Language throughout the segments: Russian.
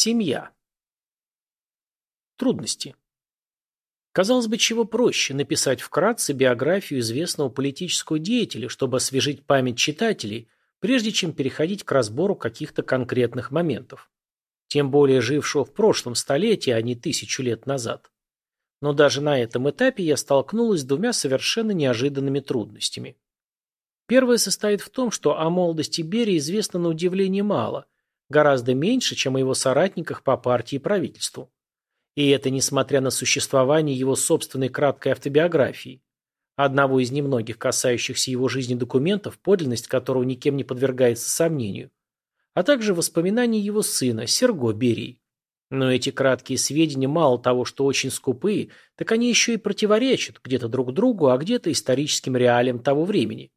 Семья. Трудности. Казалось бы, чего проще написать вкратце биографию известного политического деятеля, чтобы освежить память читателей, прежде чем переходить к разбору каких-то конкретных моментов. Тем более жившего в прошлом столетии, а не тысячу лет назад. Но даже на этом этапе я столкнулась с двумя совершенно неожиданными трудностями. Первое состоит в том, что о молодости Берии известно на удивление мало – гораздо меньше, чем о его соратниках по партии и правительству. И это несмотря на существование его собственной краткой автобиографии, одного из немногих касающихся его жизни документов, подлинность которого никем не подвергается сомнению, а также воспоминаний его сына, Серго Берии. Но эти краткие сведения мало того, что очень скупые, так они еще и противоречат где-то друг другу, а где-то историческим реалиям того времени.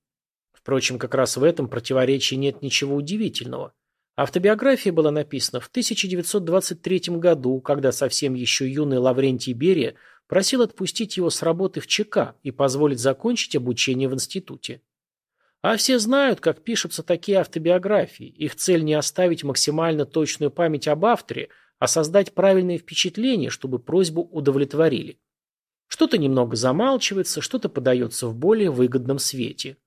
Впрочем, как раз в этом противоречии нет ничего удивительного. Автобиография была написана в 1923 году, когда совсем еще юный Лаврентий Берия просил отпустить его с работы в ЧК и позволить закончить обучение в институте. А все знают, как пишутся такие автобиографии. Их цель не оставить максимально точную память об авторе, а создать правильные впечатления, чтобы просьбу удовлетворили. Что-то немного замалчивается, что-то подается в более выгодном свете.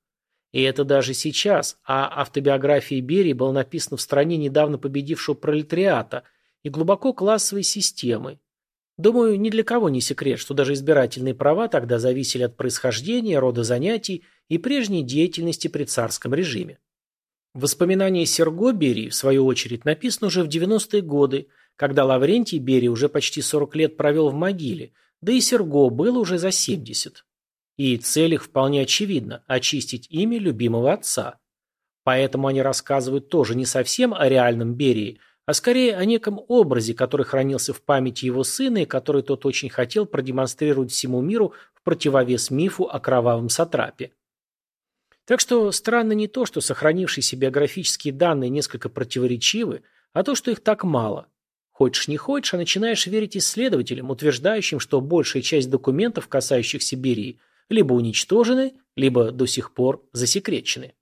И это даже сейчас, а автобиография Берии была написана в стране недавно победившего пролетариата и глубоко классовой системы. Думаю, ни для кого не секрет, что даже избирательные права тогда зависели от происхождения, рода занятий и прежней деятельности при царском режиме. Воспоминания Серго Берии, в свою очередь, написаны уже в 90-е годы, когда Лаврентий Берия уже почти 40 лет провел в могиле, да и Серго было уже за 70. И цель их вполне очевидна – очистить имя любимого отца. Поэтому они рассказывают тоже не совсем о реальном Берии, а скорее о неком образе, который хранился в памяти его сына и который тот очень хотел продемонстрировать всему миру в противовес мифу о кровавом сатрапе. Так что странно не то, что сохранившиеся биографические данные несколько противоречивы, а то, что их так мало. Хочешь не хочешь, а начинаешь верить исследователям, утверждающим, что большая часть документов, касающихся Берии – либо уничтожены, либо до сих пор засекречены.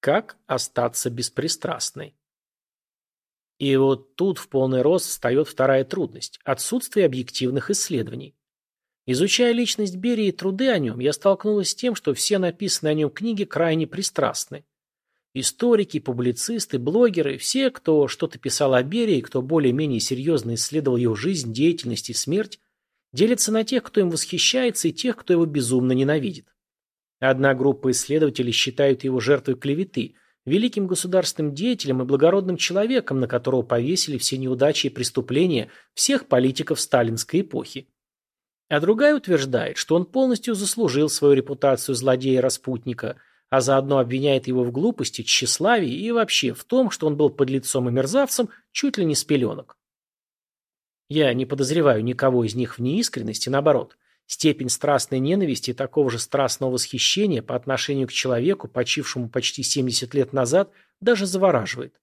Как остаться беспристрастной? И вот тут в полный рост встает вторая трудность – отсутствие объективных исследований. Изучая личность Берии и труды о нем, я столкнулась с тем, что все написанные о нем книги крайне пристрастны. Историки, публицисты, блогеры, все, кто что-то писал о Берии, кто более-менее серьезно исследовал его жизнь, деятельность и смерть, делится на тех, кто им восхищается, и тех, кто его безумно ненавидит. Одна группа исследователей считают его жертвой клеветы, великим государственным деятелем и благородным человеком, на которого повесили все неудачи и преступления всех политиков сталинской эпохи. А другая утверждает, что он полностью заслужил свою репутацию злодея-распутника, а заодно обвиняет его в глупости, тщеславии и вообще в том, что он был подлецом и мерзавцем чуть ли не с пеленок. Я не подозреваю никого из них в неискренности, наоборот. Степень страстной ненависти и такого же страстного восхищения по отношению к человеку, почившему почти 70 лет назад, даже завораживает.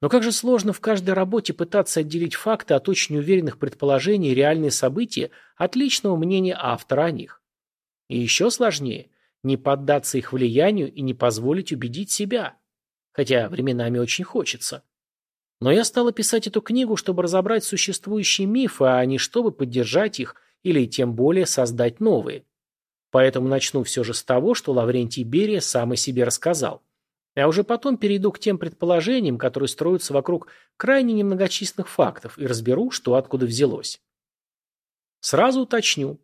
Но как же сложно в каждой работе пытаться отделить факты от очень уверенных предположений и реальные события от личного мнения автора о них. И еще сложнее – не поддаться их влиянию и не позволить убедить себя. Хотя временами очень хочется. Но я стала писать эту книгу, чтобы разобрать существующие мифы, а не чтобы поддержать их или тем более создать новые. Поэтому начну все же с того, что Лаврентий Берия сам о себе рассказал. А уже потом перейду к тем предположениям, которые строятся вокруг крайне немногочисленных фактов, и разберу, что откуда взялось. Сразу уточню.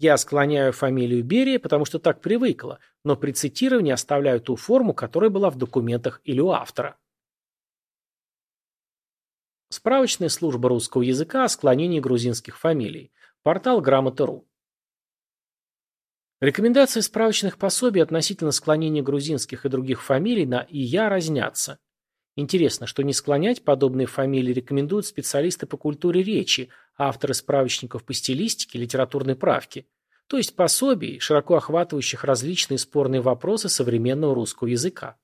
Я склоняю фамилию Берия, потому что так привыкла, но при цитировании оставляю ту форму, которая была в документах или у автора. Справочная служба русского языка о склонении грузинских фамилий. Портал Грамота.ру. Рекомендации справочных пособий относительно склонения грузинских и других фамилий на «ия» разнятся. Интересно, что не склонять подобные фамилии рекомендуют специалисты по культуре речи, авторы справочников по стилистике, литературной правке, то есть пособий, широко охватывающих различные спорные вопросы современного русского языка.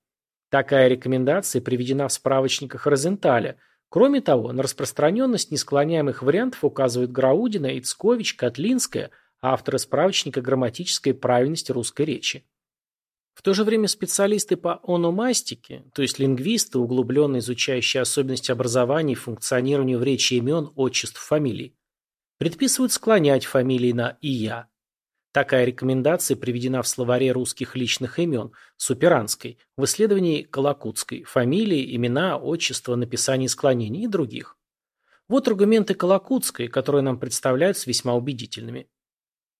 Такая рекомендация приведена в справочниках Розенталя – Кроме того, на распространенность несклоняемых вариантов указывают Граудина, Ицкович, Котлинская, авторы справочника «Грамматическая правильность русской речи». В то же время специалисты по ономастике, то есть лингвисты, углубленно изучающие особенности образования и функционирования в речи имен, отчеств, фамилий, предписывают склонять фамилии на «ия». Такая рекомендация приведена в словаре русских личных имен, суперанской, в исследовании Колокутской, фамилии, имена, отчества, написание склонений и других. Вот аргументы Колокутской, которые нам представляются весьма убедительными.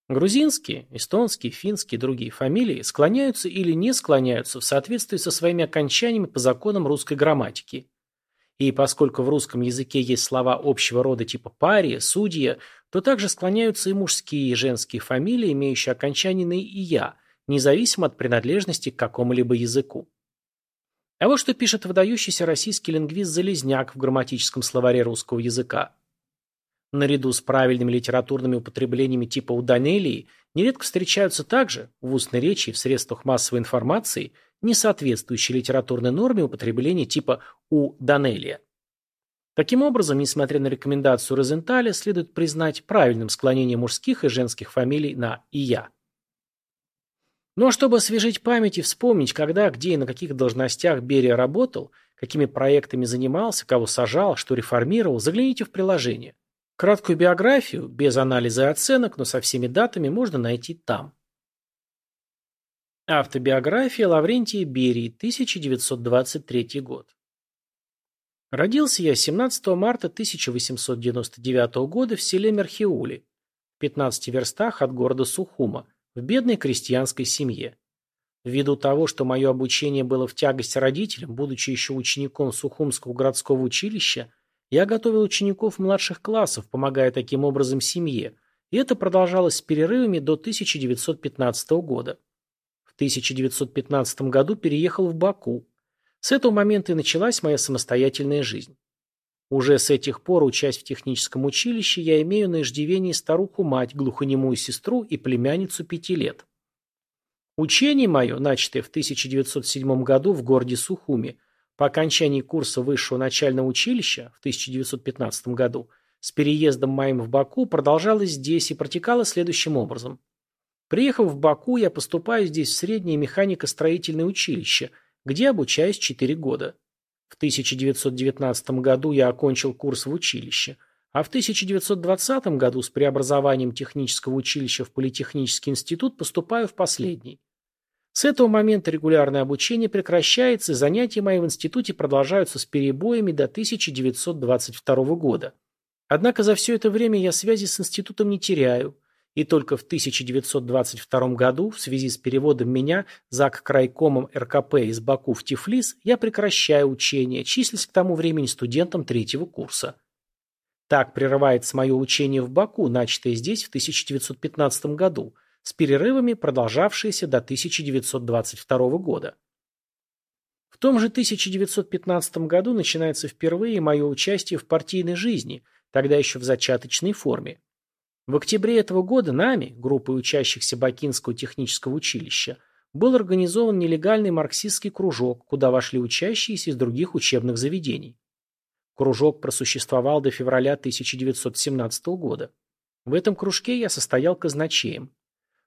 Грузинские, эстонские, финские и другие фамилии склоняются или не склоняются в соответствии со своими окончаниями по законам русской грамматики. И поскольку в русском языке есть слова общего рода типа пария, судья, то также склоняются и мужские и женские фамилии, имеющие окончание на «ия», независимо от принадлежности к какому-либо языку. А вот что пишет выдающийся российский лингвист Залезняк в грамматическом словаре русского языка. Наряду с правильными литературными употреблениями типа у Данелии нередко встречаются также, в устной речи и в средствах массовой информации, несоответствующие литературной норме употребления типа у Данелия. Таким образом, несмотря на рекомендацию Розенталя, следует признать правильным склонение мужских и женских фамилий на «ия». А чтобы освежить память и вспомнить, когда, где и на каких должностях Берия работал, какими проектами занимался, кого сажал, что реформировал, загляните в приложение. Краткую биографию, без анализа и оценок, но со всеми датами, можно найти там. Автобиография Лаврентия Берии, 1923 год. Родился я 17 марта 1899 года в селе Мерхиули, в 15 верстах от города Сухума, в бедной крестьянской семье. Ввиду того, что мое обучение было в тягость родителям, будучи еще учеником Сухумского городского училища, я готовил учеников младших классов, помогая таким образом семье, и это продолжалось с перерывами до 1915 года. В 1915 году переехал в Баку. С этого момента и началась моя самостоятельная жизнь. Уже с этих пор, учась в техническом училище, я имею на иждивении старуху-мать, глухонемую сестру и племянницу пяти лет. Учение мое, начатое в 1907 году в городе Сухуми, по окончании курса высшего начального училища в 1915 году с переездом моим в Баку продолжалось здесь и протекало следующим образом. Приехав в Баку, я поступаю здесь в среднее механико-строительное училище, где обучаюсь 4 года. В 1919 году я окончил курс в училище, а в 1920 году с преобразованием технического училища в Политехнический институт поступаю в последний. С этого момента регулярное обучение прекращается, и занятия мои в институте продолжаются с перебоями до 1922 года. Однако за все это время я связи с институтом не теряю, и только в 1922 году, в связи с переводом меня ЗАГ крайкомом РКП из Баку в Тифлис, я прекращаю учение, числясь к тому времени студентом третьего курса. Так прерывается мое учение в Баку, начатое здесь в 1915 году – с перерывами, продолжавшиеся до 1922 года. В том же 1915 году начинается впервые мое участие в партийной жизни, тогда еще в зачаточной форме. В октябре этого года нами, группой учащихся Бакинского технического училища, был организован нелегальный марксистский кружок, куда вошли учащиеся из других учебных заведений. Кружок просуществовал до февраля 1917 года. В этом кружке я состоял казначеем.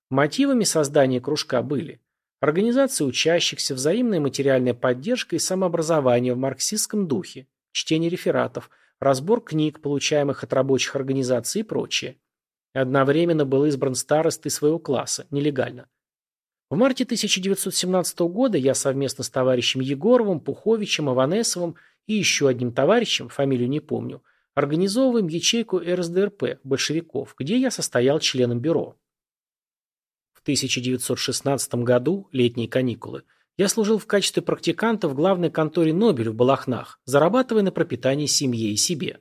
Мотивами создания кружка были организация учащихся, взаимная материальная поддержка и самообразование в марксистском духе, чтение рефератов, разбор книг, получаемых от рабочих организаций и прочее. Одновременно был избран старостой своего класса, нелегально. В марте 1917 года я совместно с товарищем Егоровым, Пуховичем, Иванесовым и еще одним товарищем, фамилию не помню, организовываем ячейку РСДРП, большевиков, где я состоял членом бюро. В 1916 году, летние каникулы, я служил в качестве практиканта в главной конторе Нобель в Балахнах, зарабатывая на пропитание семье и себе.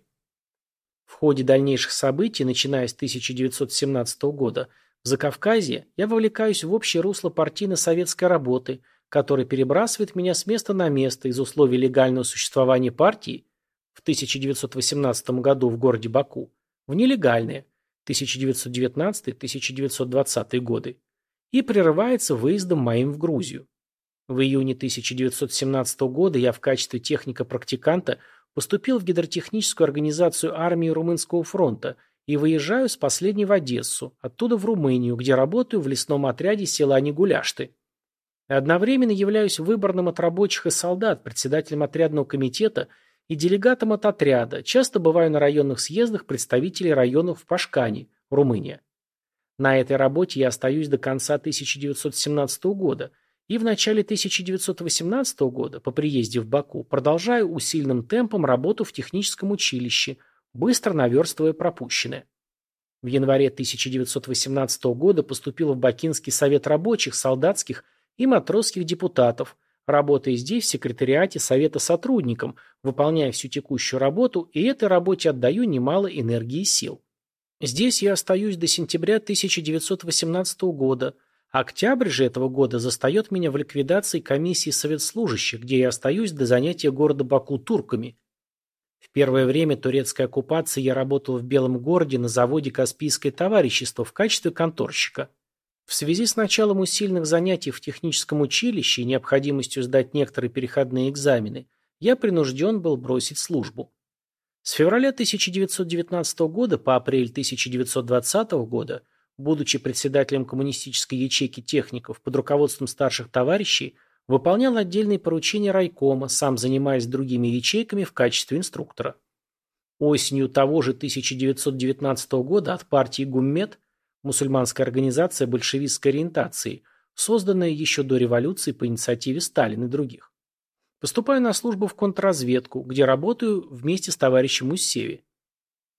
В ходе дальнейших событий, начиная с 1917 года, в Закавказье я вовлекаюсь в общее русло партийно-советской работы, которая перебрасывает меня с места на место из условий легального существования партии в 1918 году в городе Баку в нелегальные 1919-1920 годы и прерывается выездом моим в Грузию. В июне 1917 года я в качестве техника-практиканта поступил в гидротехническую организацию армии Румынского фронта и выезжаю с последней в Одессу, оттуда в Румынию, где работаю в лесном отряде села Негуляшты. Одновременно являюсь выборным от рабочих и солдат, председателем отрядного комитета и делегатом от отряда, часто бываю на районных съездах представителей районов в Пашкане, Румыния. На этой работе я остаюсь до конца 1917 года и в начале 1918 года, по приезде в Баку, продолжаю усиленным темпом работу в техническом училище, быстро наверстывая пропущенное. В январе 1918 года поступил в Бакинский совет рабочих, солдатских и матросских депутатов, работая здесь в секретариате совета сотрудником, выполняя всю текущую работу, и этой работе отдаю немало энергии и сил. Здесь я остаюсь до сентября 1918 года, октябрь же этого года застает меня в ликвидации комиссии советслужащих, где я остаюсь до занятия города Баку турками. В первое время турецкой оккупации я работал в Белом городе на заводе «Каспийское товарищество» в качестве конторщика. В связи с началом усиленных занятий в техническом училище и необходимостью сдать некоторые переходные экзамены, я принужден был бросить службу. С февраля 1919 года по апрель 1920 года, будучи председателем коммунистической ячейки техников под руководством старших товарищей, выполнял отдельные поручения райкома, сам занимаясь другими ячейками в качестве инструктора. Осенью того же 1919 года от партии Гуммет мусульманская организация большевистской ориентации, созданная еще до революции по инициативе Сталина и других. Поступаю на службу в контрразведку, где работаю вместе с товарищем Муссеви.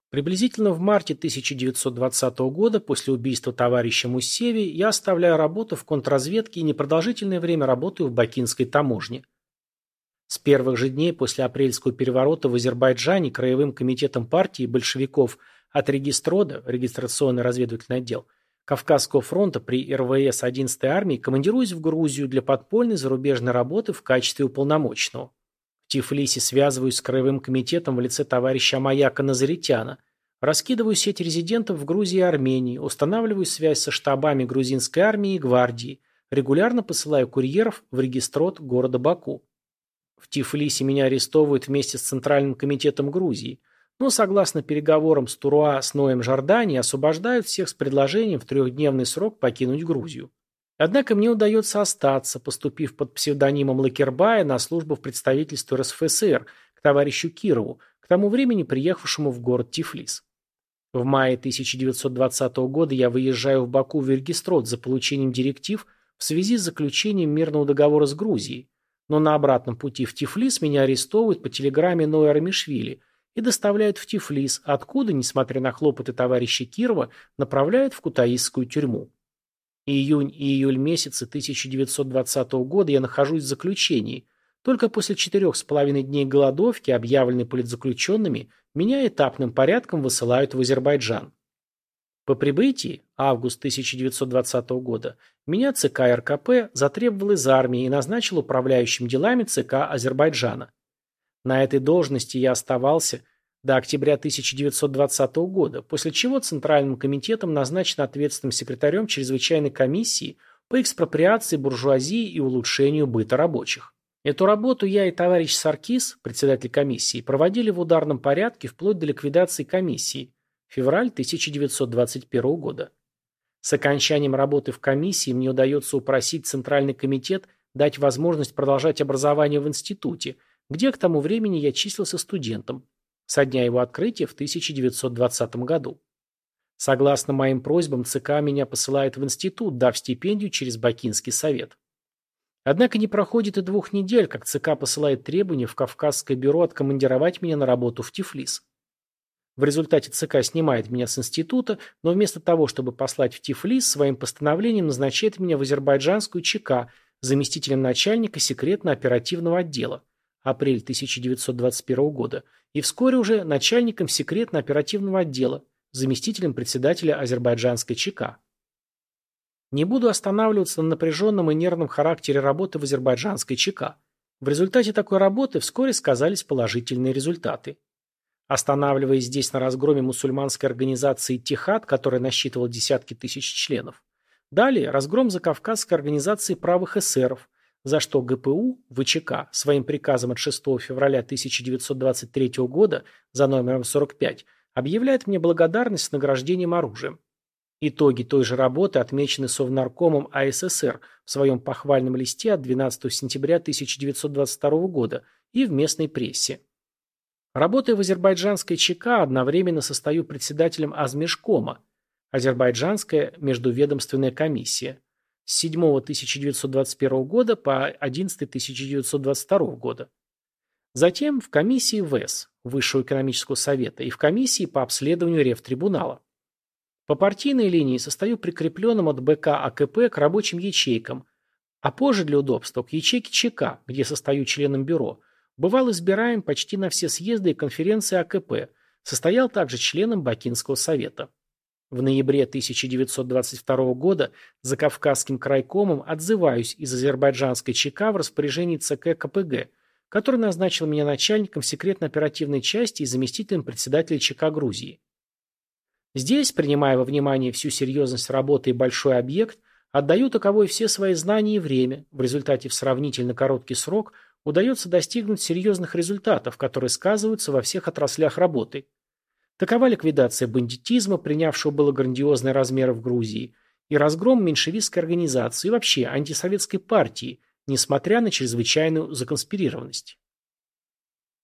Приблизительно в марте 1920 года, после убийства товарища Муссеви, я оставляю работу в контрразведке и непродолжительное время работаю в Бакинской таможне. С первых же дней после апрельского переворота в Азербайджане Краевым комитетом партии большевиков от регистрода, регистрационный разведывательный отдел, Кавказского фронта при РВС 11-й армии командируюсь в Грузию для подпольной зарубежной работы в качестве уполномоченного. Тифлисе связываюсь с Краевым комитетом в лице товарища Амаяка Назаритяна, раскидываю сеть резидентов в Грузии и Армении, устанавливаю связь со штабами грузинской армии и гвардии, регулярно посылаю курьеров в регистрот города Баку. В Тифлисе меня арестовывают вместе с Центральным комитетом Грузии – но, согласно переговорам с Туруа с Ноем Жордани, освобождают всех с предложением в трехдневный срок покинуть Грузию. Однако мне удается остаться, поступив под псевдонимом Лакербая на службу в представительство РСФСР к товарищу Кирову, к тому времени приехавшему в город Тифлис. В мае 1920 года я выезжаю в Баку в Иргистрот за получением директив в связи с заключением мирного договора с Грузией, но на обратном пути в Тифлис меня арестовывают по телеграмме Ноя Рамишвили – и доставляют в Тифлис, откуда, несмотря на хлопоты товарища Кирова, направляют в Кутаисскую тюрьму. Июнь и июль месяцы 1920 года я нахожусь в заключении. Только после четырех с половиной дней голодовки, объявленной политзаключенными, меня этапным порядком высылают в Азербайджан. По прибытии, август 1920 года, меня ЦК РКП затребовал из армии и назначил управляющим делами ЦК Азербайджана. На этой должности я оставался до октября 1920 года, после чего Центральным комитетом назначен ответственным секретарем чрезвычайной комиссии по экспроприации буржуазии и улучшению быта рабочих. Эту работу я и товарищ Саркис, председатель комиссии, проводили в ударном порядке вплоть до ликвидации комиссии, февраль 1921 года. С окончанием работы в комиссии мне удается упросить Центральный комитет дать возможность продолжать образование в институте – где к тому времени я числился студентом, со дня его открытия в 1920 году. Согласно моим просьбам, ЦК меня посылает в институт, дав стипендию через Бакинский совет. Однако не проходит и двух недель, как ЦК посылает требование в Кавказское бюро откомандировать меня на работу в Тифлис. В результате ЦК снимает меня с института, но вместо того, чтобы послать в Тифлис, своим постановлением назначает меня в азербайджанскую ЧК заместителем начальника секретно-оперативного отдела апрель 1921 года, и вскоре уже начальником секретно-оперативного отдела, заместителем председателя азербайджанской ЧК. Не буду останавливаться на напряженном и нервном характере работы в азербайджанской ЧК. В результате такой работы вскоре сказались положительные результаты. Останавливаясь здесь на разгроме мусульманской организации «Тихад», которая насчитывала десятки тысяч членов. Далее разгром закавказской организации правых эсеров, за что ГПУ, ВЧК, своим приказом от 6 февраля 1923 года за номером 45 объявляет мне благодарность с награждением оружием. Итоги той же работы отмечены Совнаркомом АССР в своем похвальном листе от 12 сентября 1922 года и в местной прессе. Работая в азербайджанской ЧК, одновременно состою председателем Азмешкома, Азербайджанская междуведомственная комиссия, с 7 1921 года по 11 1922 года. Затем в комиссии ВЭС, Высшего экономического совета, и в комиссии по обследованию Ревтрибунала. По партийной линии состою прикрепленным от БК АКП к рабочим ячейкам, а позже для удобства к ячейке ЧК, где состою членом бюро, бывал избираем почти на все съезды и конференции АКП, состоял также членом Бакинского совета. В ноябре 1922 года за Кавказским крайкомом отзываюсь из азербайджанской ЧК в распоряжении ЦК КПГ, который назначил меня начальником секретно-оперативной части и заместителем председателя ЧК Грузии. Здесь, принимая во внимание всю серьезность работы и большой объект, отдаю таковой все свои знания и время, в результате в сравнительно короткий срок удается достигнуть серьезных результатов, которые сказываются во всех отраслях работы. Такова ликвидация бандитизма, принявшего было грандиозные размеры в Грузии, и разгром меньшевистской организации и вообще антисоветской партии, несмотря на чрезвычайную законспирированность.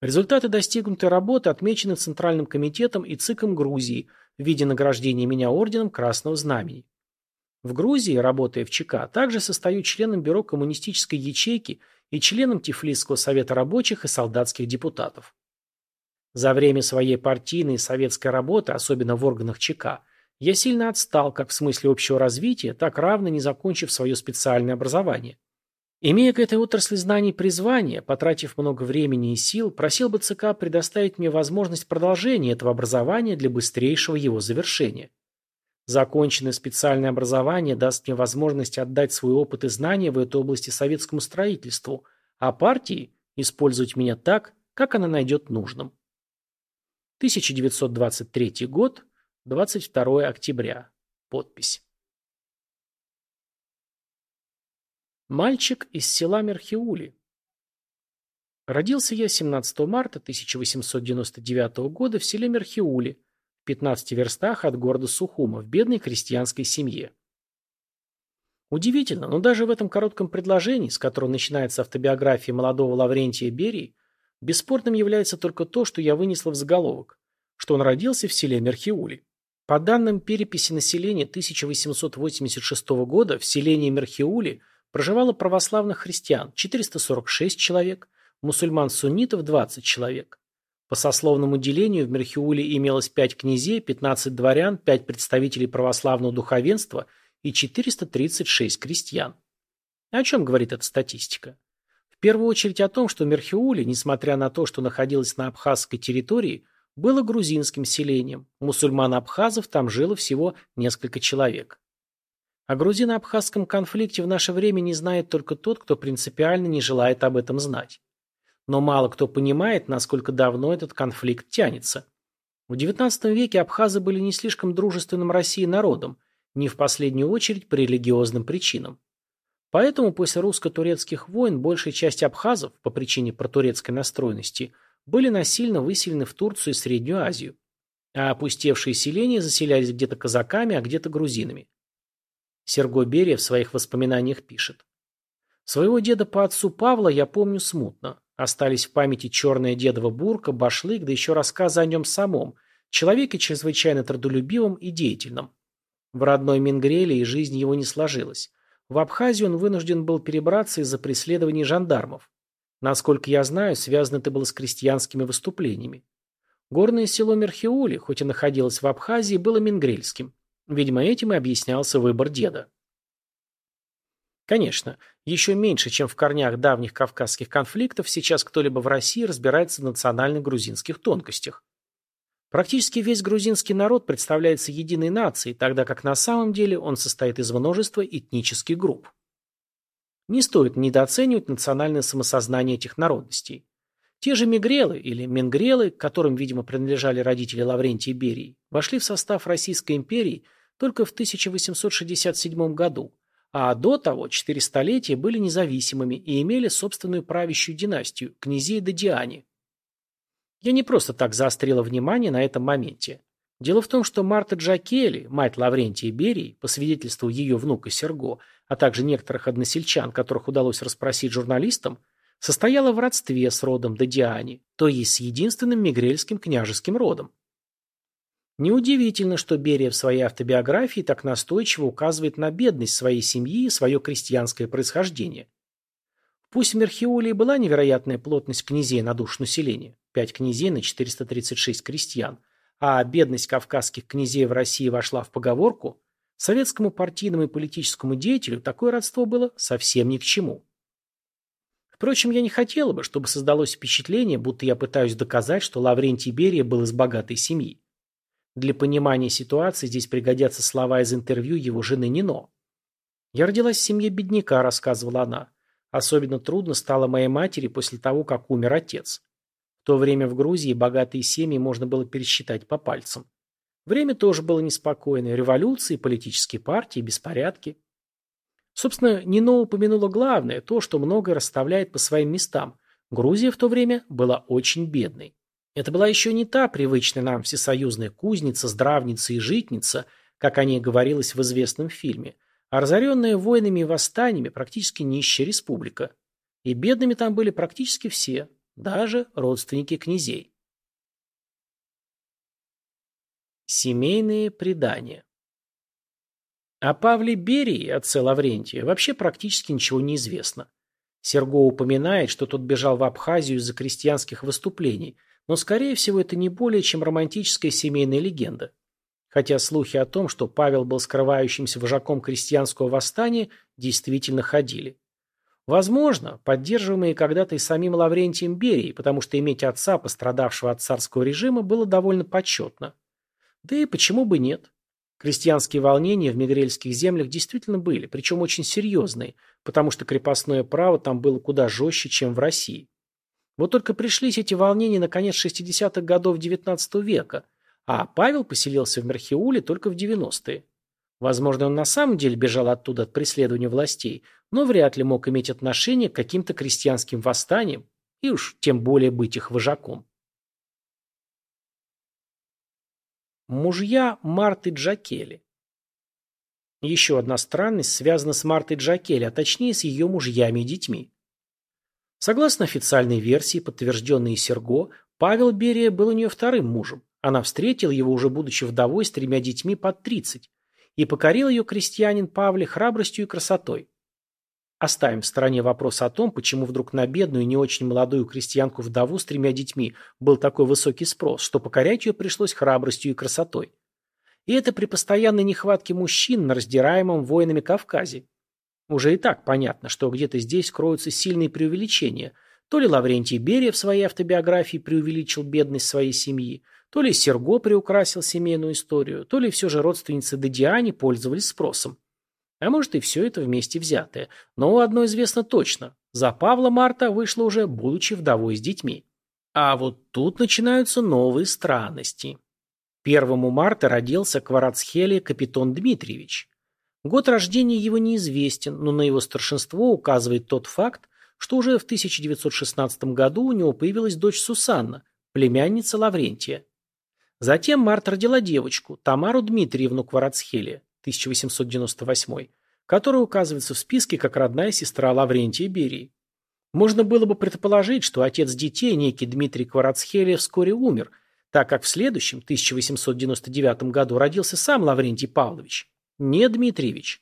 Результаты достигнутой работы отмечены Центральным комитетом и ЦИКом Грузии – в виде награждения меня орденом Красного Знамени. В Грузии, работая в ЧК, также состою членом Бюро коммунистической ячейки и членом Тифлисского совета рабочих и солдатских депутатов. За время своей партийной и советской работы, особенно в органах ЧК, я сильно отстал как в смысле общего развития, так равно не закончив свое специальное образование. Имея к этой отрасли знаний призвание, потратив много времени и сил, просил бы ЦК предоставить мне возможность продолжения этого образования для быстрейшего его завершения. Законченное специальное образование даст мне возможность отдать свой опыт и знания в этой области советскому строительству, а партии использовать меня так, как она найдет нужным. 1923 год, 22 октября. Подпись. Мальчик из села Мерхиули. Родился я 17 марта 1899 года в селе Мерхиули, в 15 верстах от города Сухума, в бедной крестьянской семье. Удивительно, но даже в этом коротком предложении, с которого начинается автобиография молодого Лаврентия Берии, бесспорным является только то, что я вынесла в заголовок, что он родился в селе Мерхиули. По данным переписи населения 1886 года, в селении Мерхиули – Проживало православных христиан 446 человек, мусульман-суннитов 20 человек. По сословному делению в Мерхиуле имелось 5 князей, 15 дворян, 5 представителей православного духовенства и 436 крестьян. О чем говорит эта статистика? В первую очередь о том, что Мерхиуле, несмотря на то, что находилось на абхазской территории, было грузинским селением. Мусульман-абхазов там жило всего несколько человек. О грузино-абхазском конфликте в наше время не знает только тот, кто принципиально не желает об этом знать. Но мало кто понимает, насколько давно этот конфликт тянется. В XIX веке абхазы были не слишком дружественным России народом, не в последнюю очередь по религиозным причинам. Поэтому после русско-турецких войн большая часть абхазов, по причине протурецкой настроенности, были насильно выселены в Турцию и Среднюю Азию. А опустевшие селения заселялись где-то казаками, а где-то грузинами. Серго Берия в своих воспоминаниях пишет. Своего деда по отцу Павла я помню смутно. Остались в памяти черная дедова бурка, башлык, да еще рассказы о нем самом, человеке чрезвычайно трудолюбивом и деятельном. В родной Мингреле и жизнь его не сложилась. В Абхазию он вынужден был перебраться из-за преследований жандармов. Насколько я знаю, связано это было с крестьянскими выступлениями. Горное село Мерхиули, хоть и находилось в Абхазии, было мингрельским. Видимо, этим и объяснялся выбор деда. Конечно, еще меньше, чем в корнях давних кавказских конфликтов, сейчас кто-либо в России разбирается в национальных грузинских тонкостях. Практически весь грузинский народ представляется единой нацией, тогда как на самом деле он состоит из множества этнических групп. Не стоит недооценивать национальное самосознание этих народностей. Те же мигрелы или менгрелы, которым, видимо, принадлежали родители Лаврентия Берии, вошли в состав Российской империи только в 1867 году, а до того четыре столетия были независимыми и имели собственную правящую династию – князей Дадиане. Я не просто так заострила внимание на этом моменте. Дело в том, что Марта Джакели, мать Лаврентия Берии, по свидетельству ее внука Серго, а также некоторых односельчан, которых удалось расспросить журналистам, состояла в родстве с родом Додиани, то есть с единственным мигрельским княжеским родом. Неудивительно, что Берия в своей автобиографии так настойчиво указывает на бедность своей семьи и свое крестьянское происхождение. Пусть в Мерхиуле была невероятная плотность князей на душу населения, 5 князей на 436 крестьян, а бедность кавказских князей в России вошла в поговорку, советскому партийному и политическому деятелю такое родство было совсем ни к чему. Впрочем, я не хотела бы, чтобы создалось впечатление, будто я пытаюсь доказать, что Лаврентий Берия был из богатой семьи. Для понимания ситуации здесь пригодятся слова из интервью его жены Нино. «Я родилась в семье бедняка», – рассказывала она. «Особенно трудно стало моей матери после того, как умер отец. То время в Грузии богатые семьи можно было пересчитать по пальцам. Время тоже было неспокойное. Революции, политические партии, беспорядки. Собственно, Нино упомянула главное, то, что многое расставляет по своим местам. Грузия в то время была очень бедной. Это была еще не та привычная нам всесоюзная кузница, здравница и житница, как о ней говорилось в известном фильме, а разоренная войнами и восстаниями практически нищая республика. И бедными там были практически все, даже родственники князей. Семейные предания О Павле Берии, отце Лаврентия, вообще практически ничего не известно. Серго упоминает, что тот бежал в Абхазию из-за крестьянских выступлений – но, скорее всего, это не более чем романтическая семейная легенда. Хотя слухи о том, что Павел был скрывающимся вожаком крестьянского восстания, действительно ходили. Возможно, поддерживаемые когда-то и самим Лаврентием Берией, потому что иметь отца, пострадавшего от царского режима, было довольно почетно. Да и почему бы нет? Крестьянские волнения в мигрельских землях действительно были, причем очень серьезные, потому что крепостное право там было куда жестче, чем в России. Вот только пришлись эти волнения на конец 60-х годов XIX века, а Павел поселился в Мерхиуле только в 90-е. Возможно, он на самом деле бежал оттуда от преследования властей, но вряд ли мог иметь отношение к каким-то крестьянским восстаниям, и уж тем более быть их вожаком. Мужья Марты Джакели Еще одна странность связана с Мартой Джакели, а точнее с ее мужьями и детьми. Согласно официальной версии, подтвержденной Серго, Павел Берия был у нее вторым мужем. Она встретила его, уже будучи вдовой с тремя детьми под 30, и покорил ее крестьянин Павле храбростью и красотой. Оставим в стороне вопрос о том, почему вдруг на бедную и не очень молодую крестьянку-вдову с тремя детьми был такой высокий спрос, что покорять ее пришлось храбростью и красотой. И это при постоянной нехватке мужчин на раздираемом воинами Кавказе. Уже и так понятно, что где-то здесь кроются сильные преувеличения. То ли Лаврентий Берия в своей автобиографии преувеличил бедность своей семьи, то ли Серго приукрасил семейную историю, то ли все же родственницы Додиани пользовались спросом. А может и все это вместе взятое. Но одно известно точно. За Павла Марта вышла уже, будучи вдовой с детьми. А вот тут начинаются новые странности. Первому марта родился Кварацхелия Капитон Дмитриевич. Год рождения его неизвестен, но на его старшинство указывает тот факт, что уже в 1916 году у него появилась дочь Сусанна, племянница Лаврентия. Затем Марта родила девочку, Тамару Дмитриевну Кварацхелия, 1898, которая указывается в списке как родная сестра Лаврентия Берии. Можно было бы предположить, что отец детей, некий Дмитрий Кварацхелия, вскоре умер, так как в следующем, 1899 году, родился сам Лаврентий Павлович. Не Дмитриевич.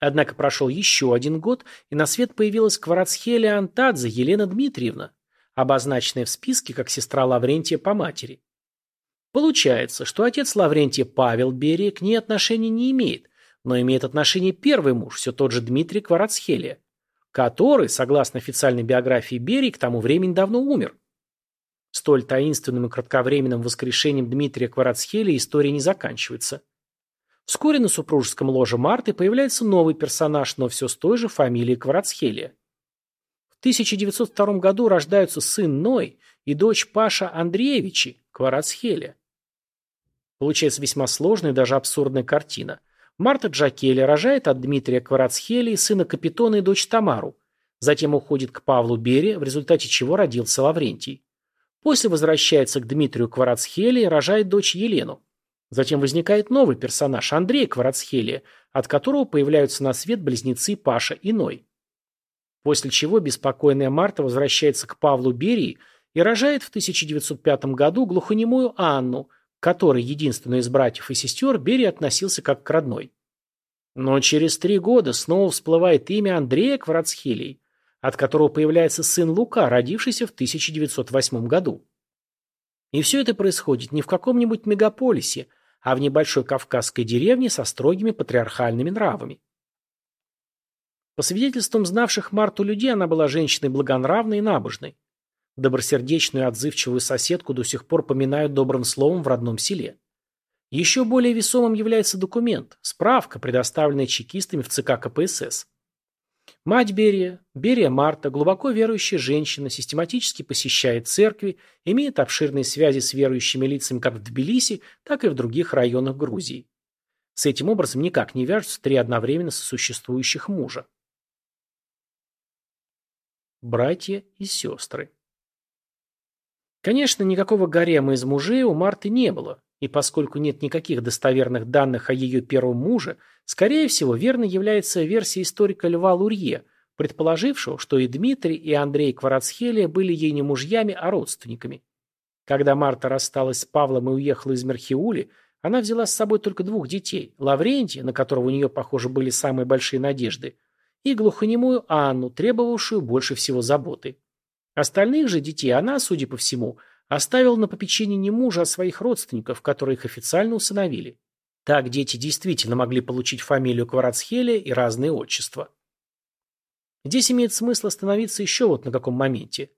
Однако прошел еще один год, и на свет появилась Кварацхелия Антадзе Елена Дмитриевна, обозначенная в списке как сестра Лаврентия по матери. Получается, что отец Лаврентия Павел Берия к ней отношения не имеет, но имеет отношение первый муж, все тот же Дмитрий Кварацхелия, который, согласно официальной биографии Берии, к тому времени давно умер. Столь таинственным и кратковременным воскрешением Дмитрия Кварацхелия история не заканчивается. Вскоре на супружеском ложе Марты появляется новый персонаж, но все с той же фамилией Кварацхелия. В 1902 году рождаются сын Ной и дочь Паша Андреевичи Кварацхелия. Получается весьма сложная даже абсурдная картина. Марта Джакели рожает от Дмитрия Кварацхелии сына Капитона и дочь Тамару. Затем уходит к Павлу Бере, в результате чего родился Лаврентий. После возвращается к Дмитрию Кварацхелии и рожает дочь Елену. Затем возникает новый персонаж, Андрей Кварацхелия, от которого появляются на свет близнецы Паша и Ной. После чего беспокойная Марта возвращается к Павлу Берии и рожает в 1905 году глухонемую Анну, которой единственную из братьев и сестер Берия относился как к родной. Но через три года снова всплывает имя Андрея Кварацхелий, от которого появляется сын Лука, родившийся в 1908 году. И все это происходит не в каком-нибудь мегаполисе, а в небольшой кавказской деревне со строгими патриархальными нравами. По свидетельствам знавших Марту людей, она была женщиной благонравной и набожной. Добросердечную отзывчивую соседку до сих пор поминают добрым словом в родном селе. Еще более весомым является документ, справка, предоставленная чекистами в ЦК КПСС. Мать Берия, Берия Марта, глубоко верующая женщина, систематически посещает церкви, имеет обширные связи с верующими лицами как в Тбилиси, так и в других районах Грузии. С этим образом никак не вяжутся три одновременно сосуществующих мужа. Братья и сестры Конечно, никакого гарема из мужей у Марты не было, и поскольку нет никаких достоверных данных о ее первом муже, скорее всего, верно является версия историка Льва Лурье, предположившего, что и Дмитрий, и Андрей Кварацхелия были ей не мужьями, а родственниками. Когда Марта рассталась с Павлом и уехала из Мерхиули, она взяла с собой только двух детей – Лаврентия, на которого у нее, похоже, были самые большие надежды, и глухонемую Анну, требовавшую больше всего заботы. Остальных же детей она, судя по всему – Оставил на попечение не мужа, а своих родственников, которые их официально усыновили. Так дети действительно могли получить фамилию Кварацхеля и разные отчества. Здесь имеет смысл остановиться еще вот на каком моменте.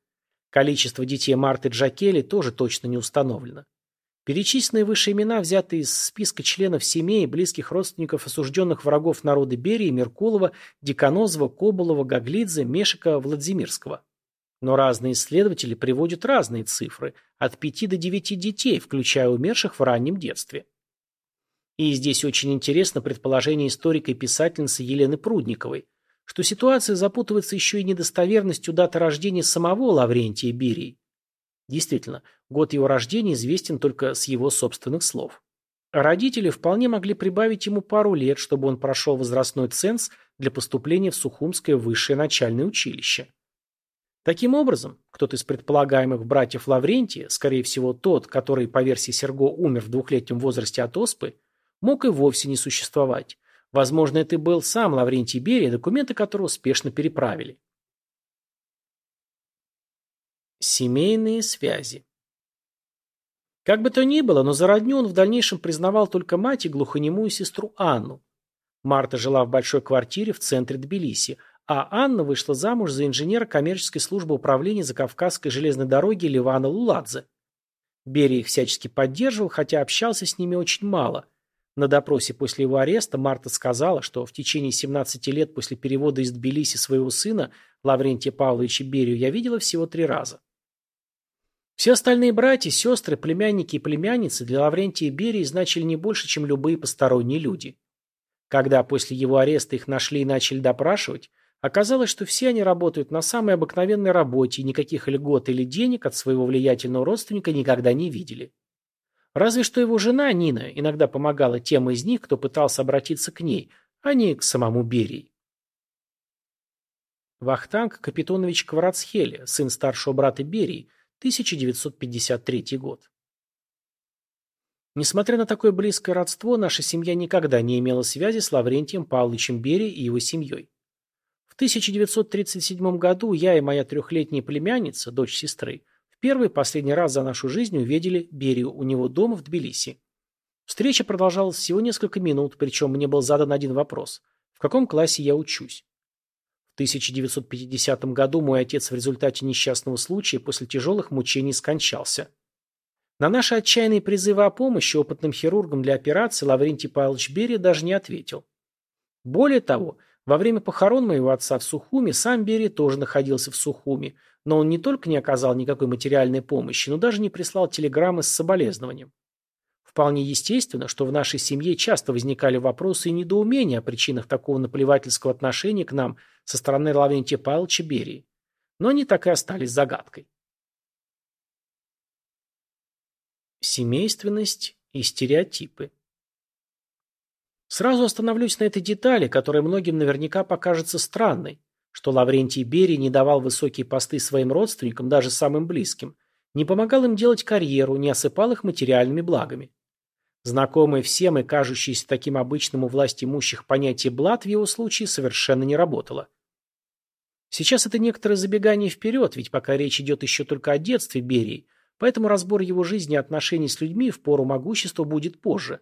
Количество детей Марты Джакели тоже точно не установлено. Перечисленные выше имена взяты из списка членов семей и близких родственников осужденных врагов народа Берии, Меркулова, Деканозова, Коболова, Гаглидзе, Мешика, Владимирского. Но разные исследователи приводят разные цифры, от 5 до 9 детей, включая умерших в раннем детстве. И здесь очень интересно предположение историка и писательницы Елены Прудниковой, что ситуация запутывается еще и недостоверностью даты рождения самого Лаврентия Берии. Действительно, год его рождения известен только с его собственных слов. Родители вполне могли прибавить ему пару лет, чтобы он прошел возрастной ценз для поступления в Сухумское высшее начальное училище. Таким образом, кто-то из предполагаемых братьев Лаврентия, скорее всего тот, который, по версии Серго, умер в двухлетнем возрасте от оспы, мог и вовсе не существовать. Возможно, это был сам Лаврентий Берия, документы которого успешно переправили. Семейные связи Как бы то ни было, но за родню он в дальнейшем признавал только мать и глухонемую сестру Анну. Марта жила в большой квартире в центре Тбилиси, а Анна вышла замуж за инженера коммерческой службы управления Закавказской железной дороги Ливана Луладзе. Берия их всячески поддерживал, хотя общался с ними очень мало. На допросе после его ареста Марта сказала, что в течение 17 лет после перевода из Тбилиси своего сына, Лаврентия Павловича Берию, я видела всего три раза. Все остальные братья, сестры, племянники и племянницы для Лаврентия Берии значили не больше, чем любые посторонние люди. Когда после его ареста их нашли и начали допрашивать, Оказалось, что все они работают на самой обыкновенной работе и никаких льгот или денег от своего влиятельного родственника никогда не видели. Разве что его жена Нина иногда помогала тем из них, кто пытался обратиться к ней, а не к самому Берии. Вахтанг Капитонович Кварацхеле, сын старшего брата Берии, 1953 год. Несмотря на такое близкое родство, наша семья никогда не имела связи с Лаврентием Павловичем Берией и его семьей. В 1937 году я и моя трехлетняя племянница, дочь сестры, в первый и последний раз за нашу жизнь увидели Берию у него дома в Тбилиси. Встреча продолжалась всего несколько минут, причем мне был задан один вопрос. В каком классе я учусь? В 1950 году мой отец в результате несчастного случая после тяжелых мучений скончался. На наши отчаянные призывы о помощи опытным хирургам для операции Лаврентий Павлович Берия даже не ответил. Более того, во время похорон моего отца в Сухуме сам Берия тоже находился в Сухуме, но он не только не оказал никакой материальной помощи, но даже не прислал телеграммы с соболезнованием. Вполне естественно, что в нашей семье часто возникали вопросы и недоумения о причинах такого наплевательского отношения к нам со стороны Лаврентия Павловича Берии. Но они так и остались загадкой. Семейственность и стереотипы. Сразу остановлюсь на этой детали, которая многим наверняка покажется странной, что Лаврентий Берий не давал высокие посты своим родственникам, даже самым близким, не помогал им делать карьеру, не осыпал их материальными благами. Знакомое всем и кажущееся таким обычным у власть имущих понятие «блат» в его случае совершенно не работало. Сейчас это некоторое забегание вперед, ведь пока речь идет еще только о детстве Берии, поэтому разбор его жизни и отношений с людьми в пору могущества будет позже.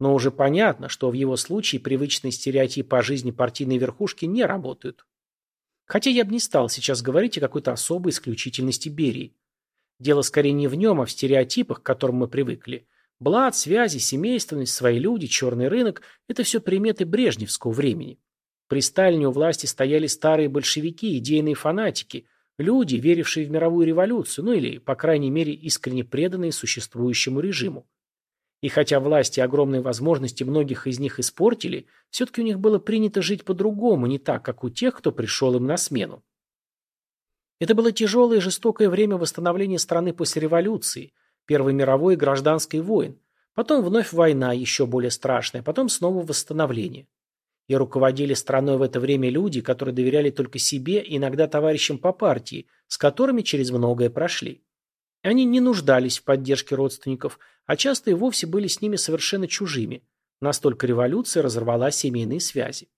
Но уже понятно, что в его случае привычные стереотипы о жизни партийной верхушки не работают. Хотя я бы не стал сейчас говорить о какой-то особой исключительности Берии. Дело скорее не в нем, а в стереотипах, к которым мы привыкли. Блат, связи, семейственность, свои люди, черный рынок – это все приметы брежневского времени. При Сталине у власти стояли старые большевики, идейные фанатики, люди, верившие в мировую революцию, ну или, по крайней мере, искренне преданные существующему режиму. И хотя власти огромные возможности многих из них испортили, все-таки у них было принято жить по-другому, не так, как у тех, кто пришел им на смену. Это было тяжелое и жестокое время восстановления страны после революции, Первой мировой и гражданской войн, потом вновь война, еще более страшная, потом снова восстановление. И руководили страной в это время люди, которые доверяли только себе и иногда товарищам по партии, с которыми через многое прошли. Они не нуждались в поддержке родственников, а часто и вовсе были с ними совершенно чужими. Настолько революция разорвала семейные связи.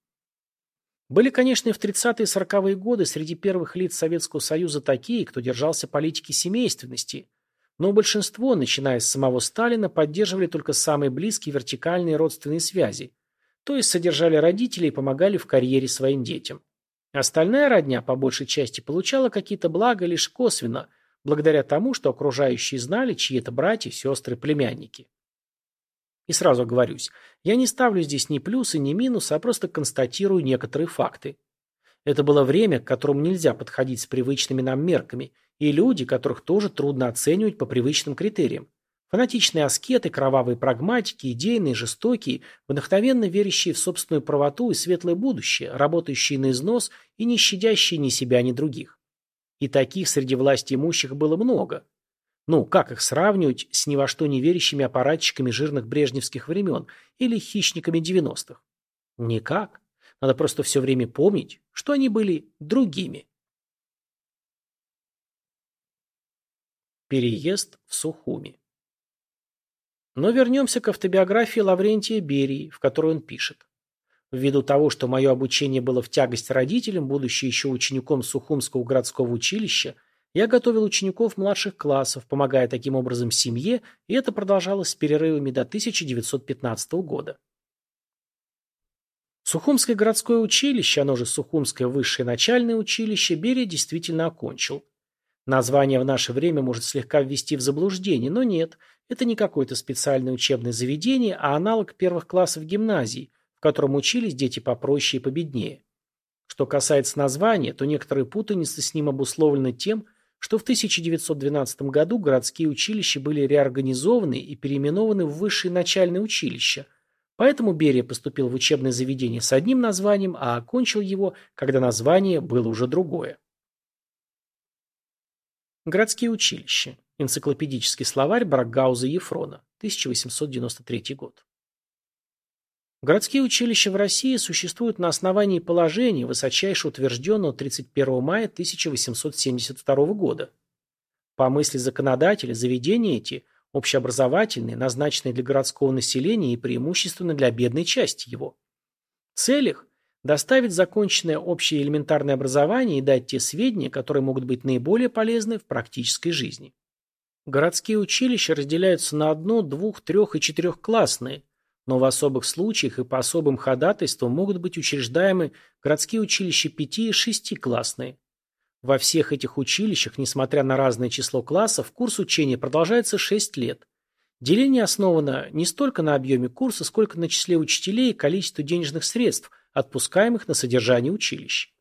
Были, конечно, и в 30-е и 40-е годы среди первых лиц Советского Союза такие, кто держался политики семейственности, но большинство, начиная с самого Сталина, поддерживали только самые близкие вертикальные родственные связи, то есть содержали родителей и помогали в карьере своим детям. Остальная родня, по большей части, получала какие-то блага лишь косвенно, благодаря тому, что окружающие знали, чьи это братья, сестры, племянники. И сразу оговорюсь, я не ставлю здесь ни плюсы, ни минусы, а просто констатирую некоторые факты. Это было время, к которому нельзя подходить с привычными нам мерками, и люди, которых тоже трудно оценивать по привычным критериям. Фанатичные аскеты, кровавые прагматики, идейные, жестокие, вдохновенно верящие в собственную правоту и светлое будущее, работающие на износ и не щадящие ни себя, ни других. И таких среди власти имущих было много. Ну, как их сравнивать с ни во что не верящими аппаратчиками жирных брежневских времен или хищниками 90-х? Никак. Надо просто все время помнить, что они были другими. Переезд в Сухуми. Но вернемся к автобиографии Лаврентия Берии, в которой он пишет. Ввиду того, что мое обучение было в тягость родителям, будучи еще учеником Сухумского городского училища, я готовил учеников младших классов, помогая таким образом семье, и это продолжалось с перерывами до 1915 года. Сухумское городское училище, оно же Сухумское высшее начальное училище, Берия действительно окончил. Название в наше время может слегка ввести в заблуждение, но нет, это не какое-то специальное учебное заведение, а аналог первых классов гимназии, котором учились дети попроще и победнее. Что касается названия, то некоторые путаницы с ним обусловлены тем, что в 1912 году городские училища были реорганизованы и переименованы в высшие начальные училища, поэтому Берия поступил в учебное заведение с одним названием, а окончил его, когда название было уже другое. Городские училища. Энциклопедический словарь Брагауза Ефрона. 1893 год. Городские училища в России существуют на основании положения, высочайше утвержденного 31 мая 1872 года. По мысли законодателя, заведения эти – общеобразовательные, назначенные для городского населения и преимущественно для бедной части его. Цель их – доставить законченное общее элементарное образование и дать те сведения, которые могут быть наиболее полезны в практической жизни. Городские училища разделяются на одно, двух, трех и четырехклассные – но в особых случаях и по особым ходатайствам могут быть учреждаемы городские училища пяти- и шестиклассные. Во всех этих училищах, несмотря на разное число классов, курс учения продолжается 6 лет. Деление основано не столько на объеме курса, сколько на числе учителей и количестве денежных средств, отпускаемых на содержание училищ.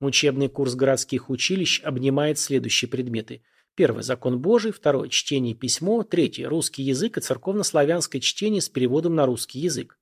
Учебный курс городских училищ обнимает следующие предметы – Первый – закон Божий, второй – чтение и письмо, третий – русский язык и церковно-славянское чтение с переводом на русский язык.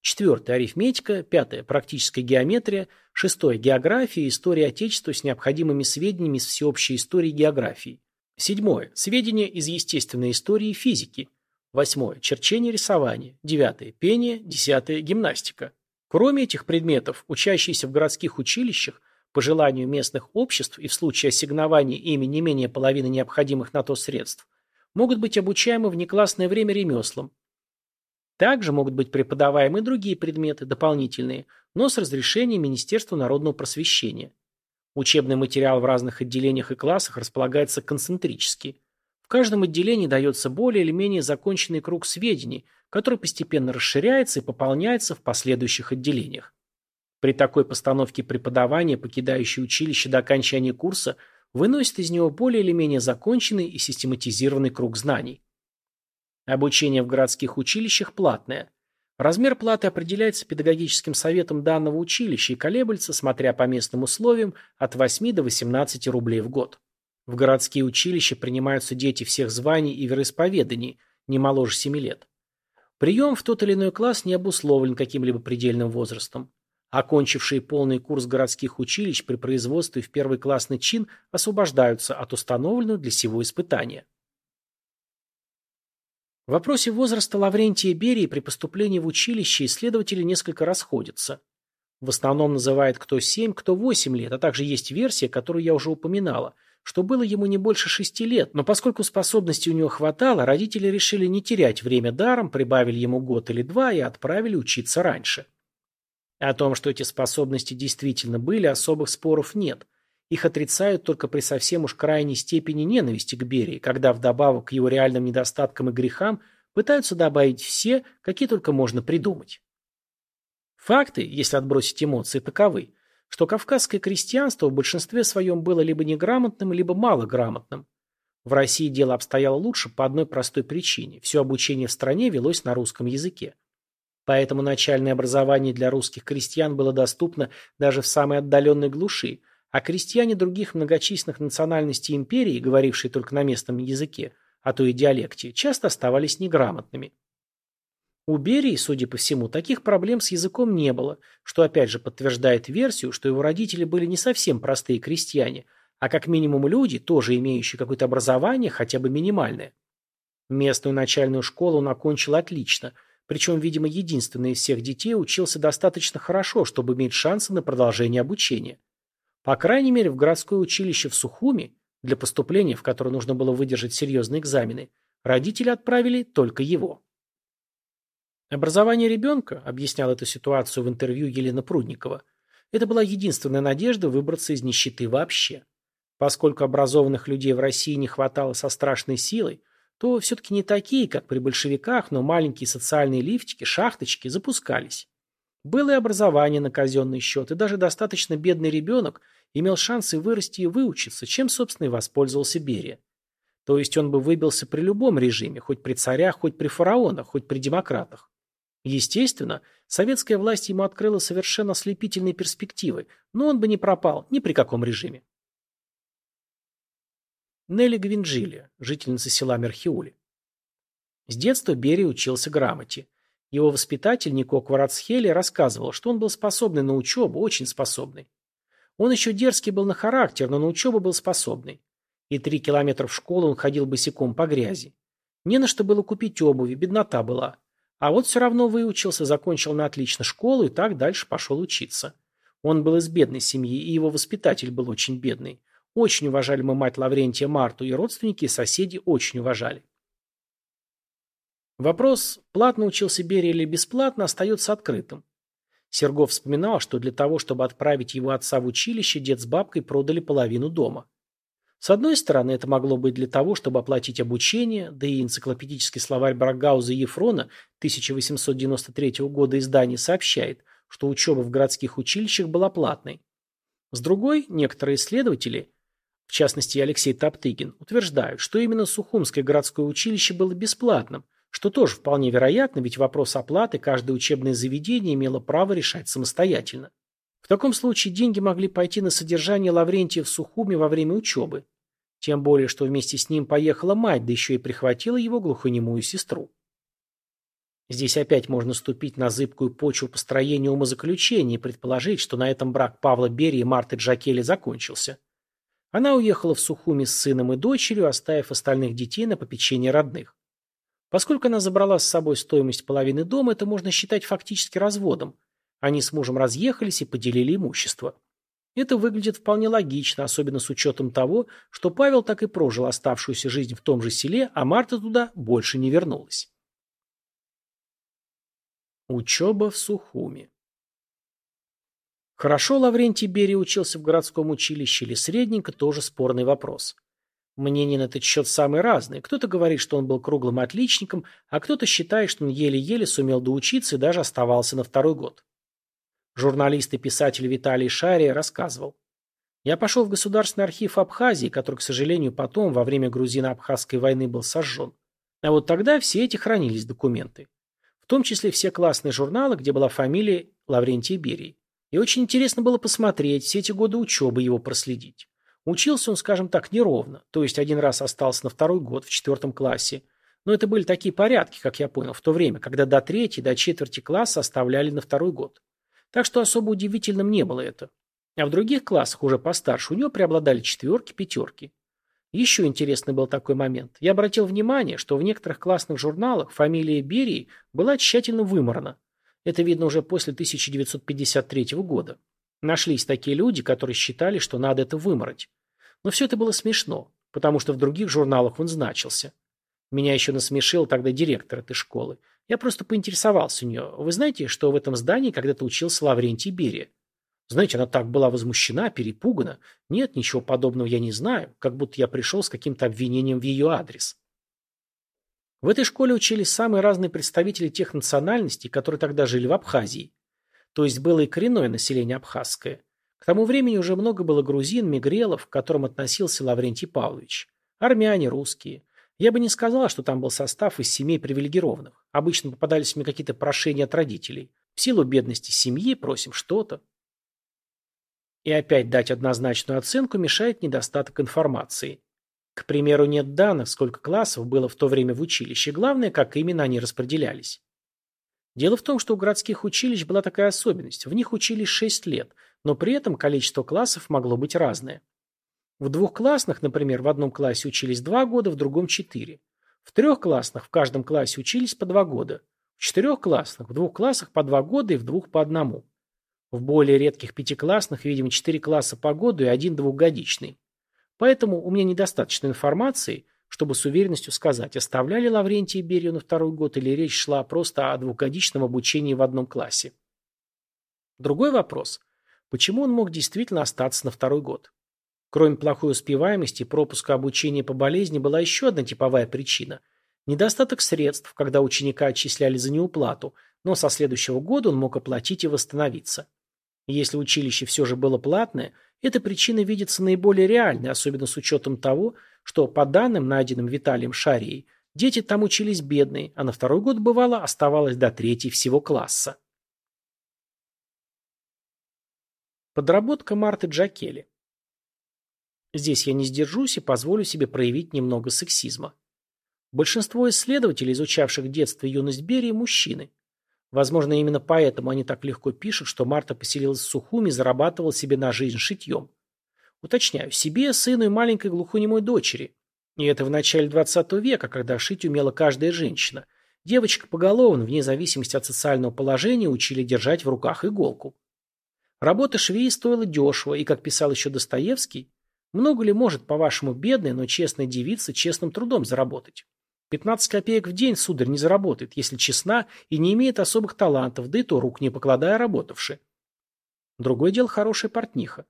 Четвертое – арифметика, пятое – практическая геометрия, шестое – география и история Отечества с необходимыми сведениями из всеобщей истории и географии. Седьмое – сведения из естественной истории и физики. Восьмое. Черчение, рисование. Девятое. Пение. Десятое. Гимнастика. Кроме этих предметов, учащиеся в городских училищах по желанию местных обществ и в случае ассигнования ими не менее половины необходимых на то средств, могут быть обучаемы в неклассное время ремеслам. Также могут быть преподаваемы другие предметы, дополнительные, но с разрешения Министерства народного просвещения. Учебный материал в разных отделениях и классах располагается концентрически. В каждом отделении дается более или менее законченный круг сведений, который постепенно расширяется и пополняется в последующих отделениях. При такой постановке преподавания, покидающий училище до окончания курса, выносит из него более или менее законченный и систематизированный круг знаний. Обучение в городских училищах платное. Размер платы определяется педагогическим советом данного училища и колеблется, смотря по местным условиям, от 8 до 18 рублей в год. В городские училища принимаются дети всех званий и вероисповеданий, не моложе 7 лет. Прием в тот или иной класс не обусловлен каким-либо предельным возрастом. Окончившие полный курс городских училищ при производстве в первый классный чин освобождаются от установленного для сего испытания. В вопросе возраста Лаврентия Берии при поступлении в училище исследователи несколько расходятся. В основном называет кто 7, кто 8 лет, а также есть версия, которую я уже упоминала, что было ему не больше 6 лет, но поскольку способностей у него хватало, родители решили не терять время даром, прибавили ему год или два и отправили учиться раньше. О том, что эти способности действительно были, особых споров нет. Их отрицают только при совсем уж крайней степени ненависти к Берии, когда вдобавок к его реальным недостаткам и грехам пытаются добавить все, какие только можно придумать. Факты, если отбросить эмоции, таковы, что кавказское крестьянство в большинстве своем было либо неграмотным, либо малограмотным. В России дело обстояло лучше по одной простой причине – все обучение в стране велось на русском языке. Поэтому начальное образование для русских крестьян было доступно даже в самой отдаленной глуши, а крестьяне других многочисленных национальностей империи, говорившие только на местном языке, а то и диалекте, часто оставались неграмотными. У Берии, судя по всему, таких проблем с языком не было, что опять же подтверждает версию, что его родители были не совсем простые крестьяне, а как минимум люди, тоже имеющие какое-то образование, хотя бы минимальное. Местную начальную школу он окончил отлично – причем, видимо, единственный из всех детей учился достаточно хорошо, чтобы иметь шансы на продолжение обучения. По крайней мере, в городское училище в Сухуми, для поступления в которое нужно было выдержать серьезные экзамены, родители отправили только его. Образование ребенка, объяснял эту ситуацию в интервью Елена Прудникова, это была единственная надежда выбраться из нищеты вообще. Поскольку образованных людей в России не хватало со страшной силой, то все-таки не такие, как при большевиках, но маленькие социальные лифтики, шахточки запускались. Было и образование на казенный счет, и даже достаточно бедный ребенок имел шансы вырасти и выучиться, чем, собственно, и воспользовался Берия. То есть он бы выбился при любом режиме, хоть при царях, хоть при фараонах, хоть при демократах. Естественно, советская власть ему открыла совершенно ослепительные перспективы, но он бы не пропал ни при каком режиме. Нелли Гвинджили, жительница села Мерхиули. С детства Берри учился грамоте. Его воспитатель Нико Кварацхели рассказывал, что он был способный на учебу, очень способный. Он еще дерзкий был на характер, но на учебу был способный. И три километра в школу он ходил босиком по грязи. Не на что было купить обуви, беднота была. А вот все равно выучился, закончил на отлично школу и так дальше пошел учиться. Он был из бедной семьи, и его воспитатель был очень бедный. Очень уважали мы мать Лаврентия Марту, и родственники, и соседи очень уважали. Вопрос, платно учился Берия или бесплатно, остается открытым. Сергов вспоминал, что для того, чтобы отправить его отца в училище, дед с бабкой продали половину дома. С одной стороны, это могло быть для того, чтобы оплатить обучение, да и энциклопедический словарь Брагауза и Ефрона 1893 года издания сообщает, что учеба в городских училищах была платной. С другой, некоторые исследователи, в частности Алексей Топтыгин, утверждают, что именно Сухумское городское училище было бесплатным, что тоже вполне вероятно, ведь вопрос оплаты каждое учебное заведение имело право решать самостоятельно. В таком случае деньги могли пойти на содержание Лаврентия в Сухуме во время учебы. Тем более, что вместе с ним поехала мать, да еще и прихватила его глухонемую сестру. Здесь опять можно ступить на зыбкую почву построения умозаключения и предположить, что на этом брак Павла Берии и Марты Джакели закончился. Она уехала в Сухуми с сыном и дочерью, оставив остальных детей на попечение родных. Поскольку она забрала с собой стоимость половины дома, это можно считать фактически разводом. Они с мужем разъехались и поделили имущество. Это выглядит вполне логично, особенно с учетом того, что Павел так и прожил оставшуюся жизнь в том же селе, а Марта туда больше не вернулась. Учеба в Сухуми Хорошо Лаврентий Берия учился в городском училище или средненько, тоже спорный вопрос. Мнения на этот счет самые разные. Кто-то говорит, что он был круглым отличником, а кто-то считает, что он еле-еле сумел доучиться и даже оставался на второй год. Журналист и писатель Виталий Шария рассказывал. Я пошел в Государственный архив Абхазии, который, к сожалению, потом, во время грузино-абхазской войны, был сожжен. А вот тогда все эти хранились документы. В том числе все классные журналы, где была фамилия Лаврентия Берии. И очень интересно было посмотреть, все эти годы учебы его проследить. Учился он, скажем так, неровно, то есть один раз остался на второй год, в четвертом классе. Но это были такие порядки, как я понял, в то время, когда до третьей, до четверти класса оставляли на второй год. Так что особо удивительным не было это. А в других классах, уже постарше, у него преобладали четверки, пятерки. Еще интересный был такой момент. Я обратил внимание, что в некоторых классных журналах фамилия Берии была тщательно выморана. Это видно уже после 1953 года. Нашлись такие люди, которые считали, что надо это вымороть. Но все это было смешно, потому что в других журналах он значился. Меня еще насмешил тогда директор этой школы. Я просто поинтересовался у нее. Вы знаете, что в этом здании когда-то учился Лаврентий Берия? Знаете, она так была возмущена, перепугана. Нет, ничего подобного я не знаю, как будто я пришел с каким-то обвинением в ее адрес. В этой школе учились самые разные представители тех национальностей, которые тогда жили в Абхазии. То есть было и коренное население абхазское. К тому времени уже много было грузин, мигрелов, к которым относился Лаврентий Павлович. Армяне, русские. Я бы не сказала, что там был состав из семей привилегированных. Обычно попадались мне какие-то прошения от родителей. В силу бедности семьи просим что-то. И опять дать однозначную оценку мешает недостаток информации. К примеру, нет данных, сколько классов было в то время в училище, главное, как именно они распределялись. Дело в том, что у городских училищ была такая особенность. В них учились 6 лет, но при этом количество классов могло быть разное. В двухклассных, например, в одном классе учились 2 года, в другом 4. В трехклассных в каждом классе учились по 2 года. В четырехклассных в двух классах по 2 года и в двух по одному. В более редких пятиклассных, видимо, 4 класса по году и один двухгодичный. Поэтому у меня недостаточно информации, чтобы с уверенностью сказать, оставляли Лаврентия Берию на второй год или речь шла просто о двухгодичном обучении в одном классе. Другой вопрос. Почему он мог действительно остаться на второй год? Кроме плохой успеваемости и пропуска обучения по болезни была еще одна типовая причина. Недостаток средств, когда ученика отчисляли за неуплату, но со следующего года он мог оплатить и восстановиться. Если училище все же было платное, эта причина видится наиболее реальной, особенно с учетом того, что, по данным, найденным Виталием Шарией, дети там учились бедные, а на второй год, бывало, оставалось до третьей всего класса. Подработка Марты Джакели. Здесь я не сдержусь и позволю себе проявить немного сексизма. Большинство исследователей, изучавших детство и юность Берии, мужчины. Возможно, именно поэтому они так легко пишут, что Марта поселилась в Сухуми и зарабатывала себе на жизнь шитьем. Уточняю, себе, сыну и маленькой глухонемой дочери. И это в начале 20 века, когда шить умела каждая женщина. Девочка поголовно, вне зависимости от социального положения, учили держать в руках иголку. Работа швеи стоила дешево, и, как писал еще Достоевский, много ли может, по-вашему, бедная, но честная девица честным трудом заработать? 15 копеек в день, сударь, не заработает, если честна и не имеет особых талантов, да и то рук не покладая работавши. Другое дело хорошая портниха.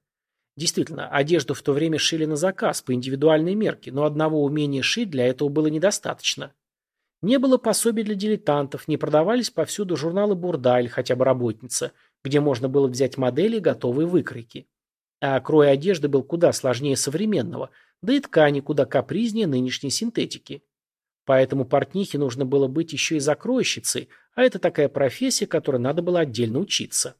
Действительно, одежду в то время шили на заказ, по индивидуальной мерке, но одного умения шить для этого было недостаточно. Не было пособий для дилетантов, не продавались повсюду журналы «Бурда» или хотя бы «Работница», где можно было взять модели и готовые выкройки. А крой одежды был куда сложнее современного, да и ткани куда капризнее нынешней синтетики. Поэтому портнихе нужно было быть еще и закройщицей, а это такая профессия, которой надо было отдельно учиться.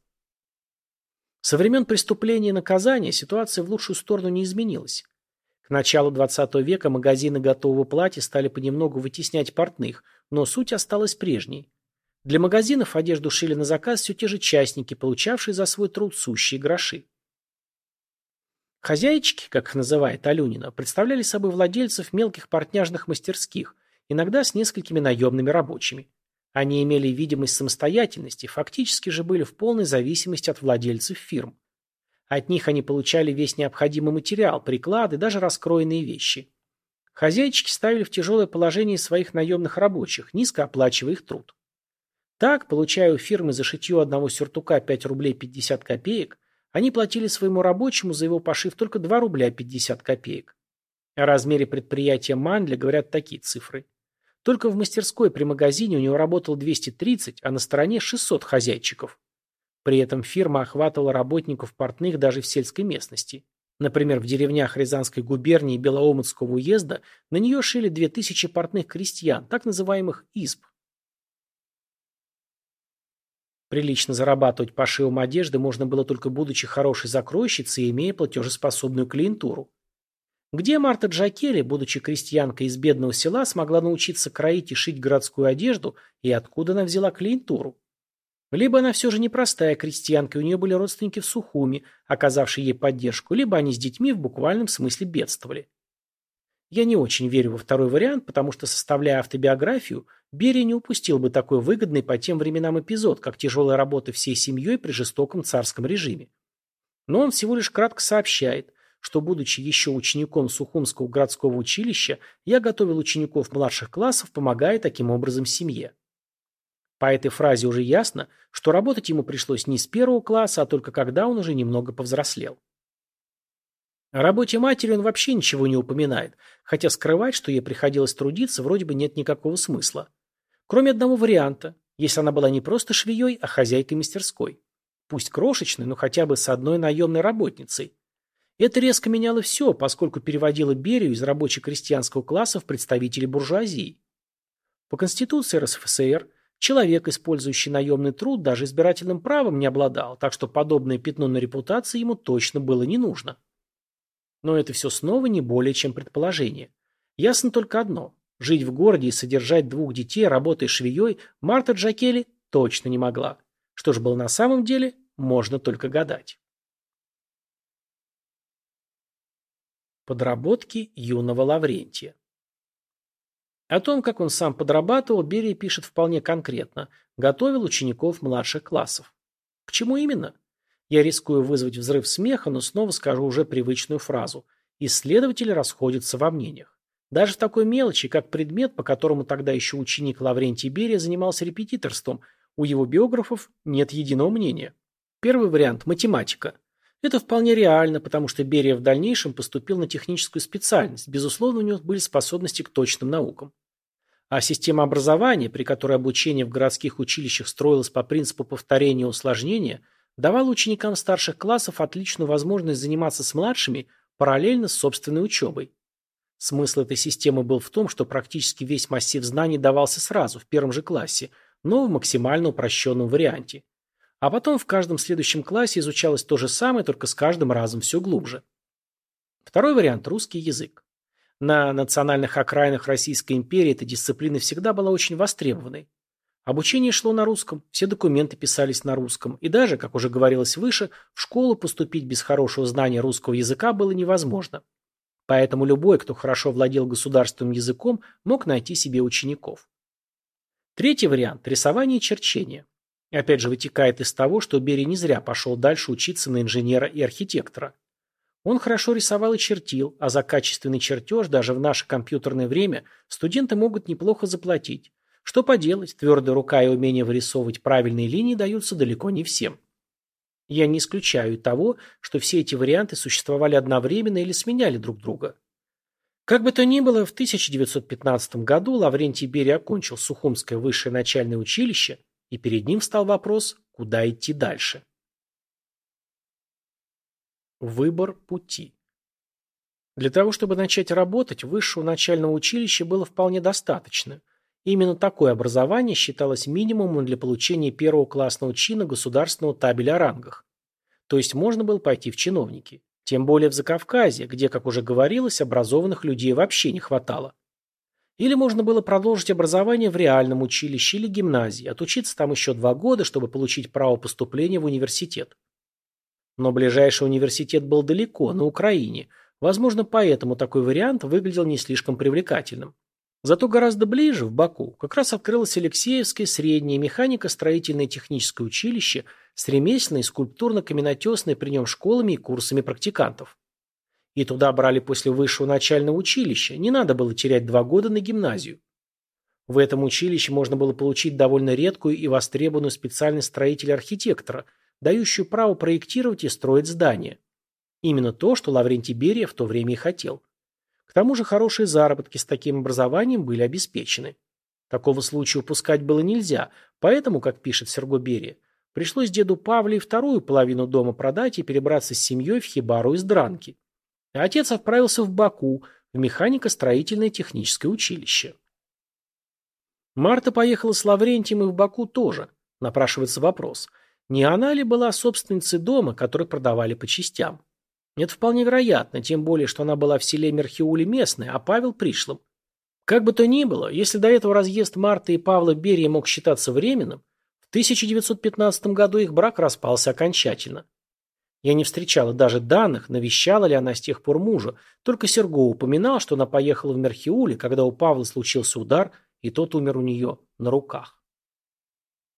Со времен преступления и наказания ситуация в лучшую сторону не изменилась. К началу XX века магазины готового платья стали понемногу вытеснять портных, но суть осталась прежней. Для магазинов одежду шили на заказ все те же частники, получавшие за свой труд сущие гроши. Хозяйчики, как их называет Алюнина, представляли собой владельцев мелких портняжных мастерских – иногда с несколькими наемными рабочими. Они имели видимость самостоятельности, фактически же были в полной зависимости от владельцев фирм. От них они получали весь необходимый материал, приклады, даже раскроенные вещи. Хозяйчики ставили в тяжелое положение своих наемных рабочих, низко оплачивая их труд. Так, получая у фирмы за шитье одного сюртука 5 рублей 50 копеек, они платили своему рабочему за его пошив только 2 рубля 50 копеек. О размере предприятия Мандля говорят такие цифры. Только в мастерской при магазине у него работало 230, а на стороне 600 хозяйчиков. При этом фирма охватывала работников портных даже в сельской местности. Например, в деревнях Рязанской губернии и Белоомутского уезда на нее шили 2000 портных крестьян, так называемых изб. Прилично зарабатывать пошивом одежды можно было только будучи хорошей закройщицей и имея платежеспособную клиентуру. Где Марта Джакели, будучи крестьянкой из бедного села, смогла научиться кроить и шить городскую одежду, и откуда она взяла клиентуру? Либо она все же непростая крестьянка, и у нее были родственники в Сухуми, оказавшие ей поддержку, либо они с детьми в буквальном смысле бедствовали. Я не очень верю во второй вариант, потому что, составляя автобиографию, Берия не упустил бы такой выгодный по тем временам эпизод, как тяжелая работа всей семьей при жестоком царском режиме. Но он всего лишь кратко сообщает, что, будучи еще учеником Сухумского городского училища, я готовил учеников младших классов, помогая таким образом семье. По этой фразе уже ясно, что работать ему пришлось не с первого класса, а только когда он уже немного повзрослел. О работе матери он вообще ничего не упоминает, хотя скрывать, что ей приходилось трудиться, вроде бы нет никакого смысла. Кроме одного варианта, если она была не просто швеей, а хозяйкой мастерской. Пусть крошечной, но хотя бы с одной наемной работницей. Это резко меняло все, поскольку переводило Берию из рабоче-крестьянского класса в представителей буржуазии. По Конституции РСФСР человек, использующий наемный труд, даже избирательным правом не обладал, так что подобное пятно на репутации ему точно было не нужно. Но это все снова не более чем предположение. Ясно только одно. Жить в городе и содержать двух детей, работая швеей, Марта Джакели точно не могла. Что же было на самом деле, можно только гадать. Подработки юного Лаврентия. О том, как он сам подрабатывал, Берия пишет вполне конкретно. Готовил учеников младших классов. К чему именно? Я рискую вызвать взрыв смеха, но снова скажу уже привычную фразу. Исследователи расходятся во мнениях. Даже в такой мелочи, как предмет, по которому тогда еще ученик Лаврентий Берия занимался репетиторством, у его биографов нет единого мнения. Первый вариант – математика. Это вполне реально, потому что Берия в дальнейшем поступил на техническую специальность. Безусловно, у него были способности к точным наукам. А система образования, при которой обучение в городских училищах строилось по принципу повторения и усложнения, давала ученикам старших классов отличную возможность заниматься с младшими параллельно с собственной учебой. Смысл этой системы был в том, что практически весь массив знаний давался сразу, в первом же классе, но в максимально упрощенном варианте. А потом в каждом следующем классе изучалось то же самое, только с каждым разом все глубже. Второй вариант – русский язык. На национальных окраинах Российской империи эта дисциплина всегда была очень востребованной. Обучение шло на русском, все документы писались на русском, и даже, как уже говорилось выше, в школу поступить без хорошего знания русского языка было невозможно. Поэтому любой, кто хорошо владел государственным языком, мог найти себе учеников. Третий вариант – рисование и черчение. Опять же, вытекает из того, что Берия не зря пошел дальше учиться на инженера и архитектора. Он хорошо рисовал и чертил, а за качественный чертеж даже в наше компьютерное время студенты могут неплохо заплатить. Что поделать, твердая рука и умение вырисовывать правильные линии даются далеко не всем. Я не исключаю того, что все эти варианты существовали одновременно или сменяли друг друга. Как бы то ни было, в 1915 году Лаврентий Берия окончил Сухумское высшее начальное училище, и перед ним встал вопрос, куда идти дальше. Выбор пути. Для того, чтобы начать работать, высшего начального училища было вполне достаточно. Именно такое образование считалось минимумом для получения первого классного чина государственного табеля о рангах. То есть можно было пойти в чиновники. Тем более в Закавказье, где, как уже говорилось, образованных людей вообще не хватало. Или можно было продолжить образование в реальном училище или гимназии, отучиться там еще два года, чтобы получить право поступления в университет. Но ближайший университет был далеко, на Украине. Возможно, поэтому такой вариант выглядел не слишком привлекательным. Зато гораздо ближе, в Баку, как раз открылось Алексеевское среднее механико-строительное техническое училище с ремесленной, скульптурно-каменотесной при нем школами и курсами практикантов. И туда брали после высшего начального училища, не надо было терять два года на гимназию. В этом училище можно было получить довольно редкую и востребованную специальность строителя-архитектора, дающую право проектировать и строить здания. Именно то, что Лаврентий Берия в то время и хотел. К тому же хорошие заработки с таким образованием были обеспечены. Такого случая упускать было нельзя, поэтому, как пишет Серго Берия, пришлось деду Павле вторую половину дома продать и перебраться с семьей в хибару из Дранки. А отец отправился в Баку, в механико-строительное техническое училище. Марта поехала с Лаврентием и в Баку тоже. Напрашивается вопрос, не она ли была собственницей дома, который продавали по частям? Это вполне вероятно, тем более, что она была в селе Мерхиуле местной, а Павел пришлым. Как бы то ни было, если до этого разъезд Марты и Павла Берия мог считаться временным, в 1915 году их брак распался окончательно. Я не встречала даже данных, навещала ли она с тех пор мужа, только Серго упоминал, что она поехала в Мерхиуле, когда у Павла случился удар, и тот умер у нее на руках.